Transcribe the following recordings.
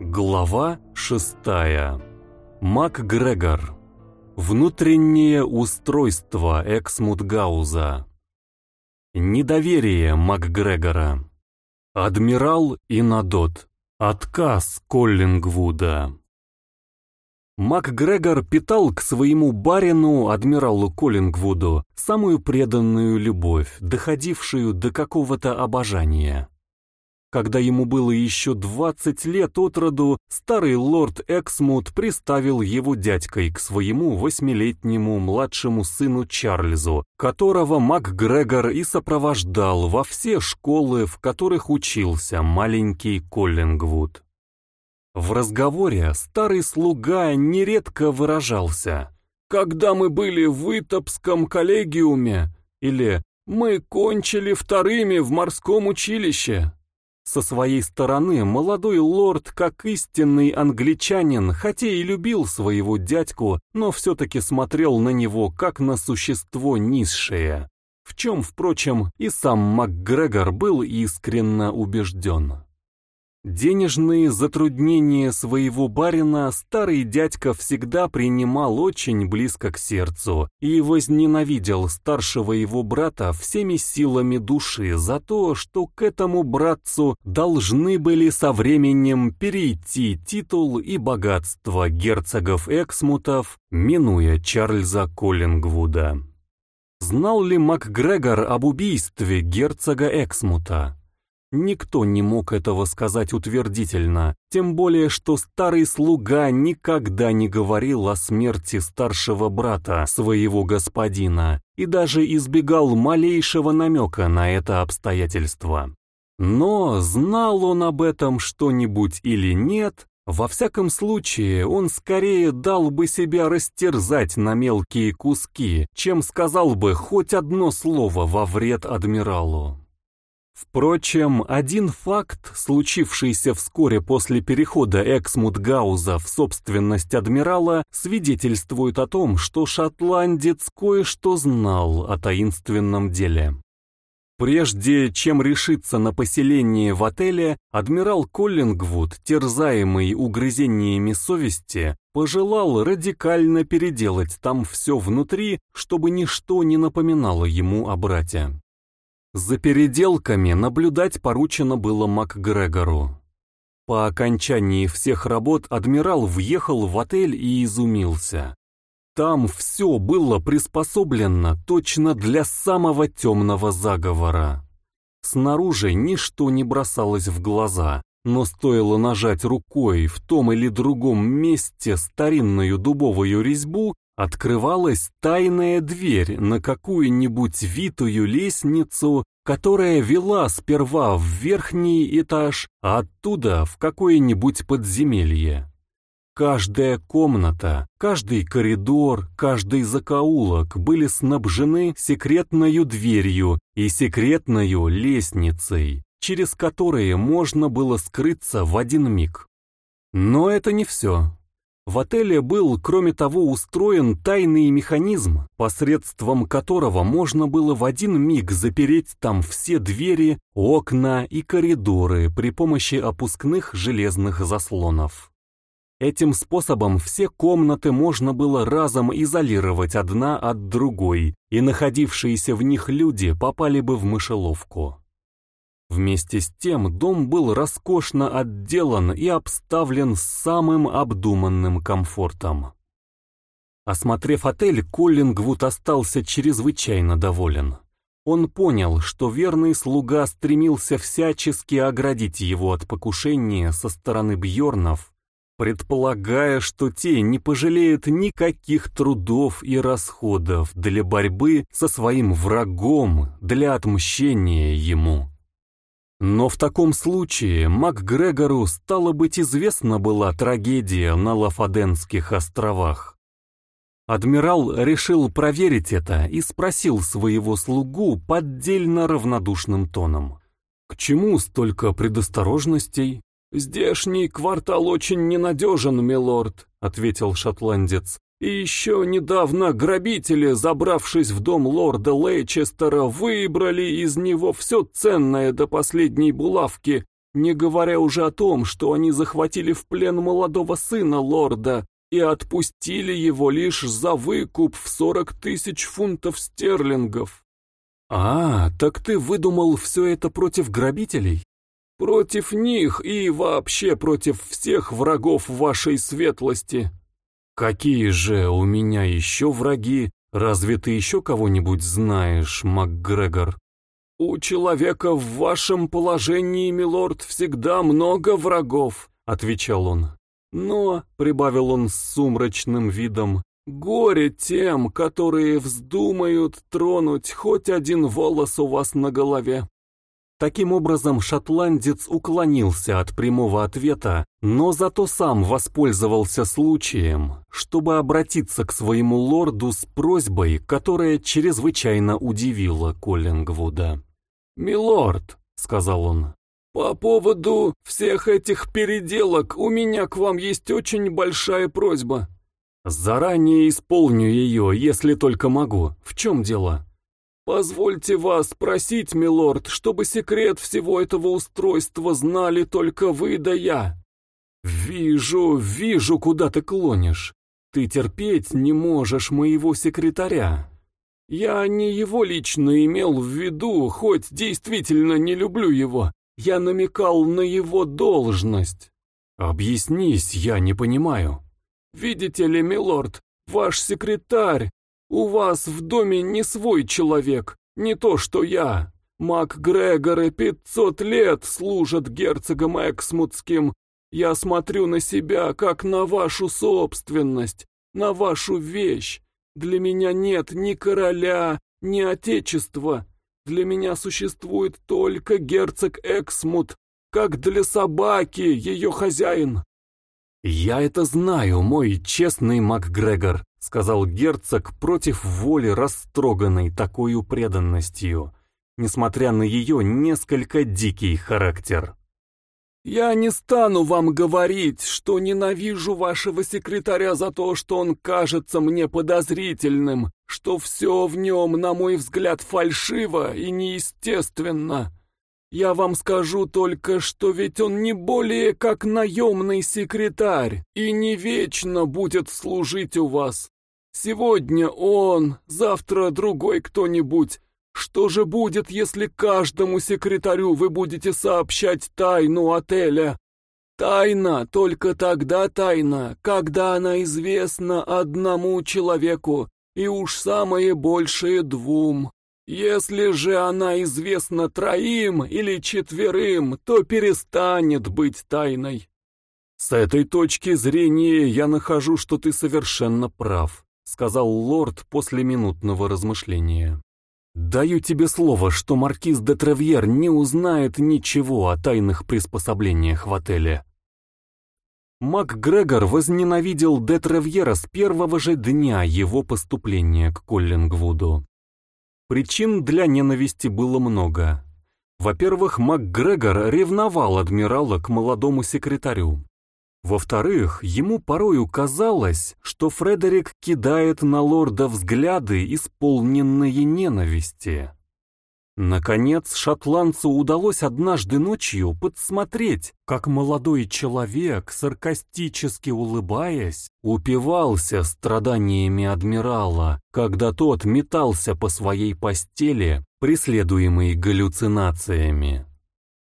Глава шестая. МакГрегор. Внутреннее устройство Эксмутгауза. Недоверие МакГрегора. Адмирал Инадот. Отказ Коллингвуда. МакГрегор питал к своему барину, адмиралу Коллингвуду, самую преданную любовь, доходившую до какого-то обожания. Когда ему было еще 20 лет от роду, старый лорд Эксмут приставил его дядькой к своему восьмилетнему младшему сыну Чарльзу, которого МакГрегор и сопровождал во все школы, в которых учился маленький Коллингвуд. В разговоре старый слуга нередко выражался «Когда мы были в Итопском коллегиуме» или «Мы кончили вторыми в морском училище». Со своей стороны молодой лорд, как истинный англичанин, хотя и любил своего дядьку, но все-таки смотрел на него как на существо низшее, в чем, впрочем, и сам МакГрегор был искренно убежден. Денежные затруднения своего барина старый дядька всегда принимал очень близко к сердцу и возненавидел старшего его брата всеми силами души за то, что к этому братцу должны были со временем перейти титул и богатство герцогов Эксмутов, минуя Чарльза Коллингвуда. Знал ли МакГрегор об убийстве герцога Эксмута? Никто не мог этого сказать утвердительно, тем более, что старый слуга никогда не говорил о смерти старшего брата своего господина и даже избегал малейшего намека на это обстоятельство. Но знал он об этом что-нибудь или нет, во всяком случае, он скорее дал бы себя растерзать на мелкие куски, чем сказал бы хоть одно слово во вред адмиралу. Впрочем, один факт, случившийся вскоре после перехода Эксмутгауза в собственность адмирала, свидетельствует о том, что шотландец кое-что знал о таинственном деле. Прежде чем решиться на поселение в отеле, адмирал Коллингвуд, терзаемый угрызениями совести, пожелал радикально переделать там все внутри, чтобы ничто не напоминало ему о брате. За переделками наблюдать поручено было МакГрегору. По окончании всех работ адмирал въехал в отель и изумился. Там все было приспособлено точно для самого темного заговора. Снаружи ничто не бросалось в глаза, но стоило нажать рукой в том или другом месте старинную дубовую резьбу, открывалась тайная дверь на какую-нибудь витую лестницу, которая вела сперва в верхний этаж, а оттуда в какое-нибудь подземелье. Каждая комната, каждый коридор, каждый закоулок были снабжены секретною дверью и секретною лестницей, через которые можно было скрыться в один миг. Но это не все. В отеле был, кроме того, устроен тайный механизм, посредством которого можно было в один миг запереть там все двери, окна и коридоры при помощи опускных железных заслонов. Этим способом все комнаты можно было разом изолировать одна от другой, и находившиеся в них люди попали бы в мышеловку. Вместе с тем дом был роскошно отделан и обставлен самым обдуманным комфортом. Осмотрев отель, Коллингвуд остался чрезвычайно доволен. Он понял, что верный слуга стремился всячески оградить его от покушения со стороны Бьорнов, предполагая, что те не пожалеют никаких трудов и расходов для борьбы со своим врагом, для отмщения ему. Но в таком случае МакГрегору стало быть известна была трагедия на Лафаденских островах. Адмирал решил проверить это и спросил своего слугу поддельно равнодушным тоном. «К чему столько предосторожностей?» «Здешний квартал очень ненадежен, милорд», — ответил шотландец. И еще недавно грабители, забравшись в дом лорда Лейчестера, выбрали из него все ценное до последней булавки не говоря уже о том, что они захватили в плен молодого сына лорда и отпустили его лишь за выкуп в сорок тысяч фунтов стерлингов. А, так ты выдумал все это против грабителей? Против них и вообще против всех врагов вашей светлости. Какие же у меня еще враги? Разве ты еще кого-нибудь знаешь, МакГрегор? У человека в вашем положении, милорд, всегда много врагов, отвечал он. Но, прибавил он с сумрачным видом, горе тем, которые вздумают тронуть хоть один волос у вас на голове. Таким образом, шотландец уклонился от прямого ответа, но зато сам воспользовался случаем, чтобы обратиться к своему лорду с просьбой, которая чрезвычайно удивила Коллингвуда. «Милорд», — сказал он, — «по поводу всех этих переделок у меня к вам есть очень большая просьба». «Заранее исполню ее, если только могу. В чем дело?» «Позвольте вас просить, милорд, чтобы секрет всего этого устройства знали только вы да я». «Вижу, вижу, куда ты клонишь. Ты терпеть не можешь моего секретаря». «Я не его лично имел в виду, хоть действительно не люблю его. Я намекал на его должность». «Объяснись, я не понимаю». «Видите ли, милорд, ваш секретарь у вас в доме не свой человек, не то что я. Мак Грегоры пятьсот лет служат герцогом Эксмутским. Я смотрю на себя, как на вашу собственность, на вашу вещь. Для меня нет ни короля, ни отечества. Для меня существует только герцог Эксмут, как для собаки ее хозяин. «Я это знаю, мой честный МакГрегор», — сказал герцог против воли растроганной такой преданностью, несмотря на ее несколько дикий характер. «Я не стану вам говорить, что ненавижу вашего секретаря за то, что он кажется мне подозрительным, что все в нем, на мой взгляд, фальшиво и неестественно». Я вам скажу только, что ведь он не более как наемный секретарь и не вечно будет служить у вас. Сегодня он, завтра другой кто-нибудь. Что же будет, если каждому секретарю вы будете сообщать тайну отеля? Тайна только тогда тайна, когда она известна одному человеку, и уж самое большее двум. Если же она известна троим или четверым, то перестанет быть тайной. С этой точки зрения я нахожу, что ты совершенно прав, сказал лорд после минутного размышления. Даю тебе слово, что маркиз де Тревьер не узнает ничего о тайных приспособлениях в отеле. МакГрегор возненавидел де Тревьера с первого же дня его поступления к Коллингвуду. Причин для ненависти было много. Во-первых, МакГрегор ревновал адмирала к молодому секретарю. Во-вторых, ему порою казалось, что Фредерик кидает на лорда взгляды, исполненные ненависти. Наконец, шотландцу удалось однажды ночью подсмотреть, как молодой человек, саркастически улыбаясь, упивался страданиями адмирала, когда тот метался по своей постели, преследуемый галлюцинациями.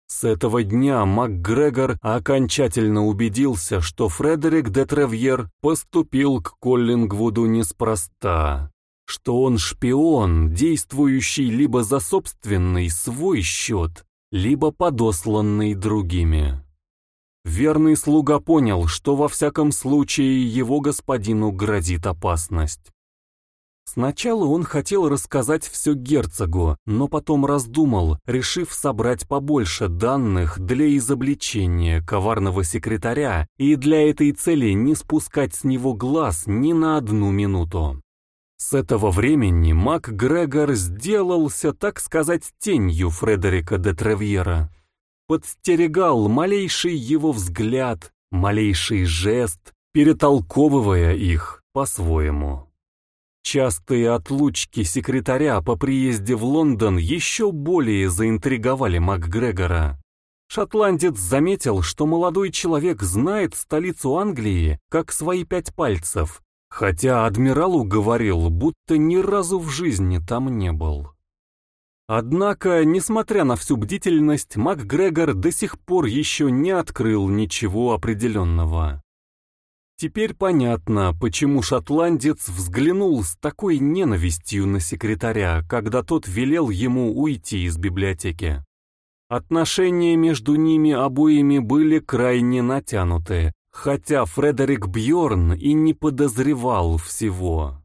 С этого дня МакГрегор окончательно убедился, что Фредерик де Тревьер поступил к Коллингвуду неспроста что он шпион, действующий либо за собственный свой счет, либо подосланный другими. Верный слуга понял, что во всяком случае его господину грозит опасность. Сначала он хотел рассказать все герцогу, но потом раздумал, решив собрать побольше данных для изобличения коварного секретаря и для этой цели не спускать с него глаз ни на одну минуту. С этого времени Мак Грегор сделался, так сказать, тенью Фредерика де Тревьера. Подстерегал малейший его взгляд, малейший жест, перетолковывая их по-своему. Частые отлучки секретаря по приезде в Лондон еще более заинтриговали МакГрегора. Шотландец заметил, что молодой человек знает столицу Англии как свои пять пальцев, хотя адмиралу говорил, будто ни разу в жизни там не был. Однако, несмотря на всю бдительность, МакГрегор до сих пор еще не открыл ничего определенного. Теперь понятно, почему шотландец взглянул с такой ненавистью на секретаря, когда тот велел ему уйти из библиотеки. Отношения между ними обоими были крайне натянуты, хотя Фредерик Бьорн и не подозревал всего.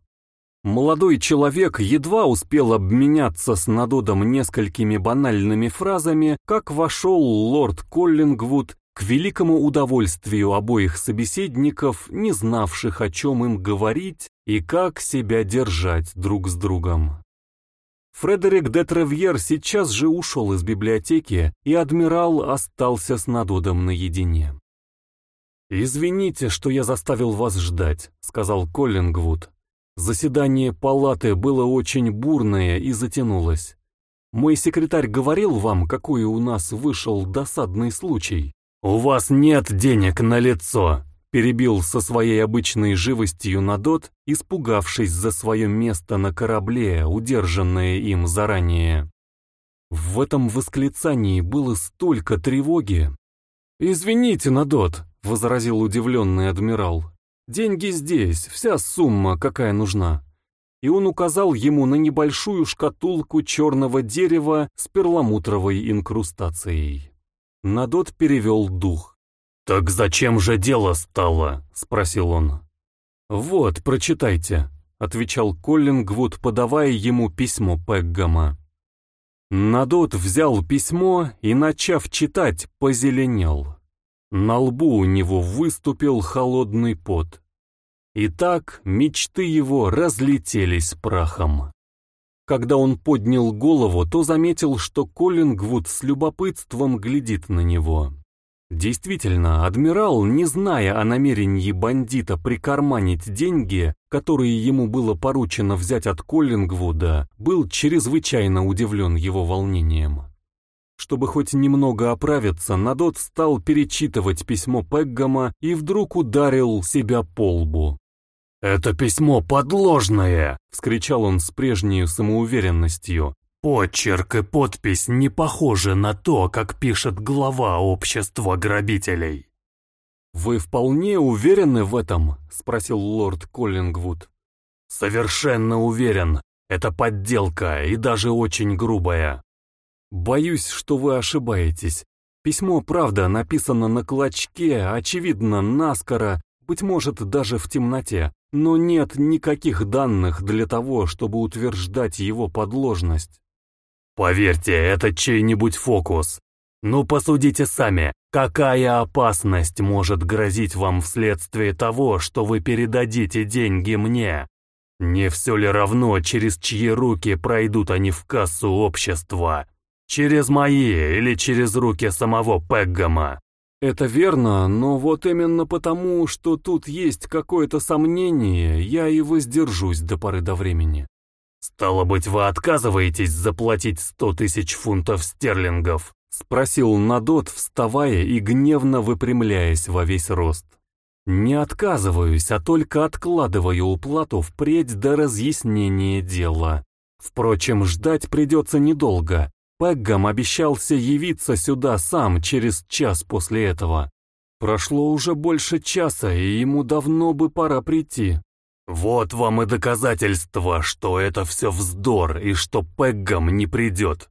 Молодой человек едва успел обменяться с Надодом несколькими банальными фразами, как вошел лорд Коллингвуд к великому удовольствию обоих собеседников, не знавших, о чем им говорить и как себя держать друг с другом. Фредерик де Тревьер сейчас же ушел из библиотеки, и адмирал остался с Надодом наедине. «Извините, что я заставил вас ждать», — сказал Коллингвуд. Заседание палаты было очень бурное и затянулось. Мой секретарь говорил вам, какой у нас вышел досадный случай. «У вас нет денег на лицо», — перебил со своей обычной живостью Надот, испугавшись за свое место на корабле, удержанное им заранее. В этом восклицании было столько тревоги. «Извините, Надот», — возразил удивленный адмирал. Деньги здесь, вся сумма, какая нужна. И он указал ему на небольшую шкатулку черного дерева с перламутровой инкрустацией. Надот перевел дух. «Так зачем же дело стало?» — спросил он. «Вот, прочитайте», — отвечал Коллингвуд, подавая ему письмо Пеггама. Надот взял письмо и, начав читать, позеленел. На лбу у него выступил холодный пот. И так мечты его разлетелись прахом. Когда он поднял голову, то заметил, что Коллингвуд с любопытством глядит на него. Действительно, адмирал, не зная о намерении бандита прикарманить деньги, которые ему было поручено взять от Коллингвуда, был чрезвычайно удивлен его волнением. Чтобы хоть немного оправиться, Надот стал перечитывать письмо Пеггама и вдруг ударил себя по лбу. «Это письмо подложное!» — вскричал он с прежней самоуверенностью. «Почерк и подпись не похожи на то, как пишет глава общества грабителей». «Вы вполне уверены в этом?» — спросил лорд Коллингвуд. «Совершенно уверен. Это подделка и даже очень грубая. «Боюсь, что вы ошибаетесь. Письмо, правда, написано на клочке, очевидно, наскоро, быть может, даже в темноте, но нет никаких данных для того, чтобы утверждать его подложность». «Поверьте, это чей-нибудь фокус. Ну, посудите сами, какая опасность может грозить вам вследствие того, что вы передадите деньги мне? Не все ли равно, через чьи руки пройдут они в кассу общества?» Через мои или через руки самого Пеггама. Это верно, но вот именно потому, что тут есть какое-то сомнение, я и воздержусь до поры до времени. «Стало быть, вы отказываетесь заплатить сто тысяч фунтов стерлингов?» — спросил Надот, вставая и гневно выпрямляясь во весь рост. «Не отказываюсь, а только откладываю уплату впредь до разъяснения дела. Впрочем, ждать придется недолго. Пеггам обещался явиться сюда сам через час после этого. Прошло уже больше часа, и ему давно бы пора прийти. Вот вам и доказательство, что это все вздор и что Пеггам не придет.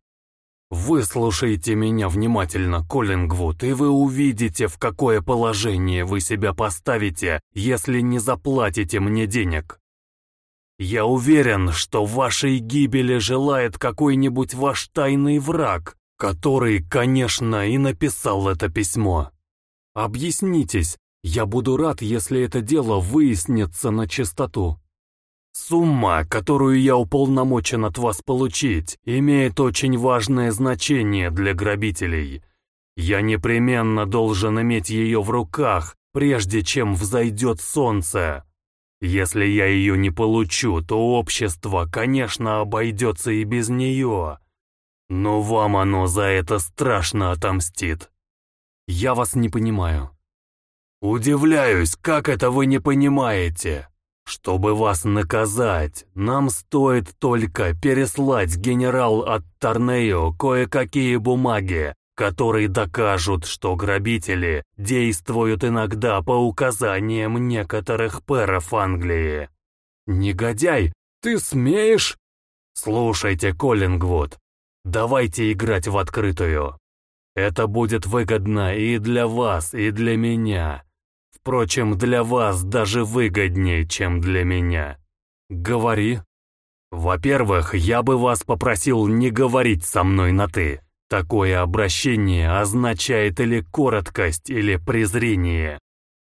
Выслушайте меня внимательно, Коллингвуд, и вы увидите, в какое положение вы себя поставите, если не заплатите мне денег. Я уверен, что вашей гибели желает какой-нибудь ваш тайный враг, который, конечно, и написал это письмо. Объяснитесь, я буду рад, если это дело выяснится на чистоту. Сумма, которую я уполномочен от вас получить, имеет очень важное значение для грабителей. Я непременно должен иметь ее в руках, прежде чем взойдет солнце. Если я ее не получу, то общество, конечно, обойдется и без нее. Но вам оно за это страшно отомстит. Я вас не понимаю». «Удивляюсь, как это вы не понимаете? Чтобы вас наказать, нам стоит только переслать генерал от Торнео кое-какие бумаги, которые докажут, что грабители действуют иногда по указаниям некоторых пэров Англии. Негодяй, ты смеешь? Слушайте, Коллингвуд, давайте играть в открытую. Это будет выгодно и для вас, и для меня. Впрочем, для вас даже выгоднее, чем для меня. Говори. Во-первых, я бы вас попросил не говорить со мной на «ты». Такое обращение означает или короткость, или презрение.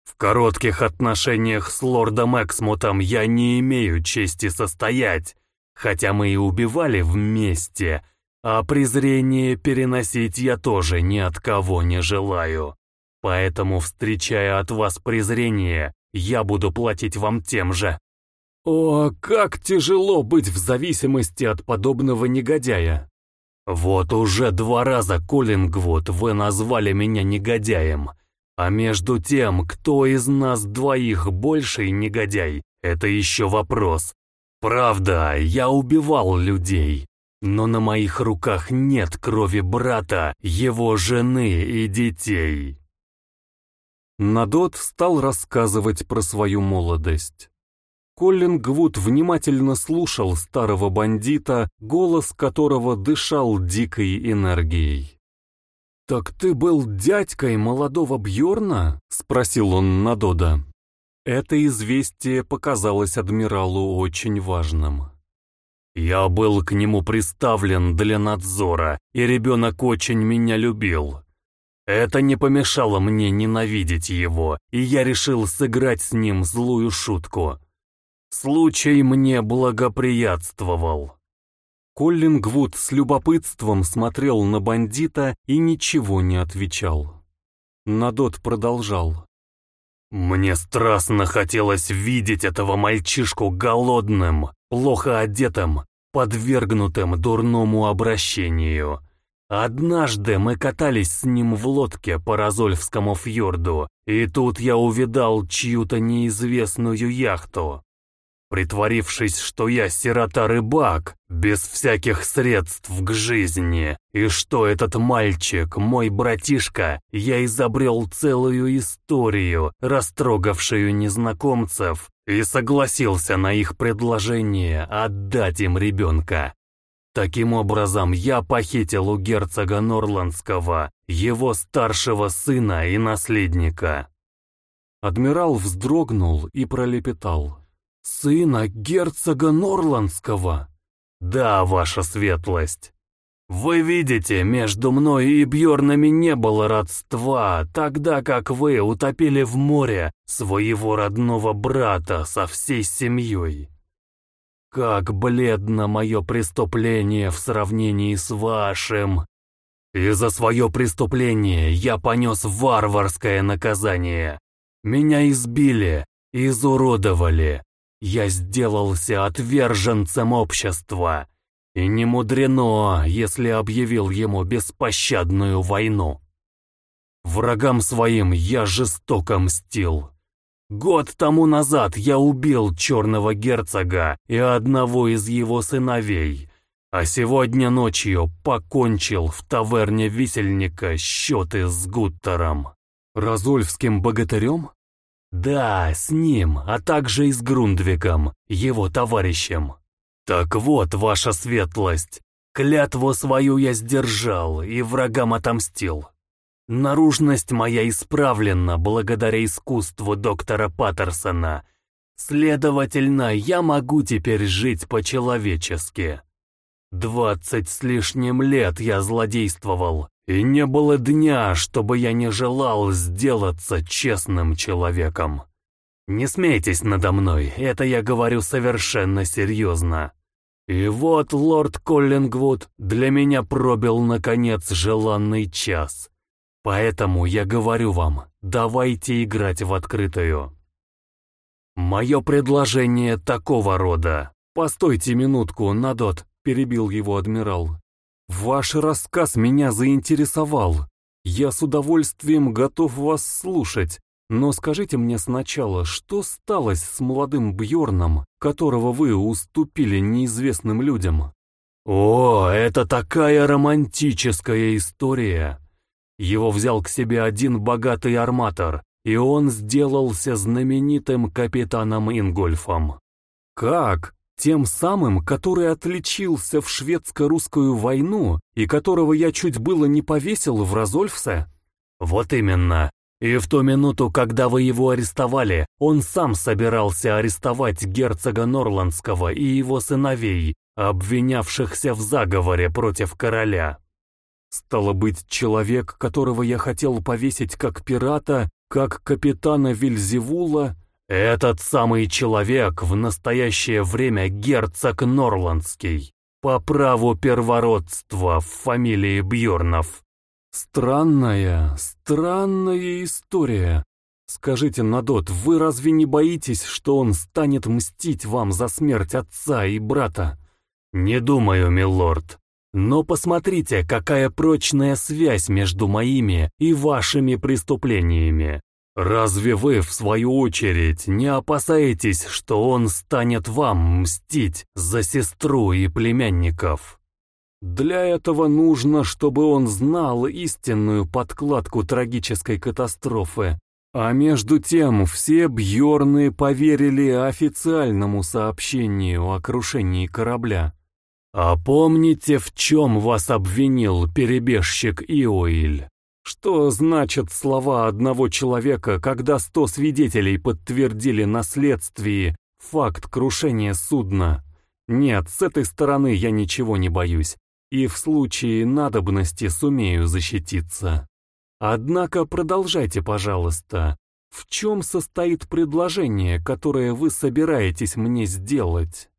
В коротких отношениях с лордом Эксмутом я не имею чести состоять, хотя мы и убивали вместе, а презрение переносить я тоже ни от кого не желаю. Поэтому, встречая от вас презрение, я буду платить вам тем же. О, как тяжело быть в зависимости от подобного негодяя. «Вот уже два раза, Коллингвуд, вы назвали меня негодяем. А между тем, кто из нас двоих больший негодяй, это еще вопрос. Правда, я убивал людей, но на моих руках нет крови брата, его жены и детей». Надот стал рассказывать про свою молодость. Коллин Гвуд внимательно слушал старого бандита, голос которого дышал дикой энергией. «Так ты был дядькой молодого Бьорна?» — спросил он Надода. Это известие показалось адмиралу очень важным. «Я был к нему приставлен для надзора, и ребенок очень меня любил. Это не помешало мне ненавидеть его, и я решил сыграть с ним злую шутку». Случай мне благоприятствовал. Коллингвуд с любопытством смотрел на бандита и ничего не отвечал. Надот продолжал. «Мне страстно хотелось видеть этого мальчишку голодным, плохо одетым, подвергнутым дурному обращению. Однажды мы катались с ним в лодке по Розольфскому фьорду, и тут я увидал чью-то неизвестную яхту. Притворившись, что я сирота-рыбак, без всяких средств к жизни, и что этот мальчик, мой братишка, я изобрел целую историю, растрогавшую незнакомцев, и согласился на их предложение отдать им ребенка. Таким образом, я похитил у герцога Норландского его старшего сына и наследника. Адмирал вздрогнул и пролепетал. «Сына герцога Норландского?» «Да, ваша светлость. Вы видите, между мной и Бьорнами не было родства, тогда как вы утопили в море своего родного брата со всей семьей. Как бледно мое преступление в сравнении с вашим. И за свое преступление я понес варварское наказание. Меня избили, изуродовали, я сделался отверженцем общества, и не мудрено, если объявил ему беспощадную войну. Врагам своим я жестоко мстил. Год тому назад я убил черного герцога и одного из его сыновей, а сегодня ночью покончил в таверне висельника счеты с Гуттером. Разольфским богатырем? Да, с ним, а также и с Грундвиком, его товарищем. Так вот, ваша светлость, клятву свою я сдержал и врагам отомстил. Наружность моя исправлена благодаря искусству доктора Паттерсона. Следовательно, я могу теперь жить по-человечески. Двадцать с лишним лет я злодействовал, и не было дня, чтобы я не желал сделаться честным человеком. Не смейтесь надо мной, это я говорю совершенно серьезно. И вот лорд Коллингвуд для меня пробил, наконец, желанный час. Поэтому я говорю вам, давайте играть в открытую. Мое предложение такого рода. «Постойте минутку, Надот», — перебил его адмирал. Ваш рассказ меня заинтересовал. Я с удовольствием готов вас слушать, но скажите мне сначала, что сталось с молодым Бьорном, которого вы уступили неизвестным людям? О, это такая романтическая история. Его взял к себе один богатый арматор, и он сделался знаменитым капитаном Ингольфом. Как? Тем самым, который отличился в шведско-русскую войну и которого я чуть было не повесил в Розольфсе? Вот именно. И в ту минуту, когда вы его арестовали, он сам собирался арестовать герцога Норландского и его сыновей, обвинявшихся в заговоре против короля. Стало быть, человек, которого я хотел повесить как пирата, как капитана Вильзевула, этот самый человек в настоящее время герцог Норландский, по праву первородства в фамилии Бьорнов. Странная, странная история. Скажите, Надот, вы разве не боитесь, что он станет мстить вам за смерть отца и брата? Не думаю, милорд. Но посмотрите, какая прочная связь между моими и вашими преступлениями. Разве вы, в свою очередь, не опасаетесь, что он станет вам мстить за сестру и племянников? Для этого нужно, чтобы он знал истинную подкладку трагической катастрофы. А между тем все Бьорны поверили официальному сообщению о крушении корабля. А помните, в чем вас обвинил перебежчик Иоиль? Что значат слова одного человека, когда сто свидетелей подтвердили на следствии факт крушения судна? Нет, с этой стороны я ничего не боюсь и в случае надобности сумею защититься. Однако продолжайте, пожалуйста. В чем состоит предложение, которое вы собираетесь мне сделать?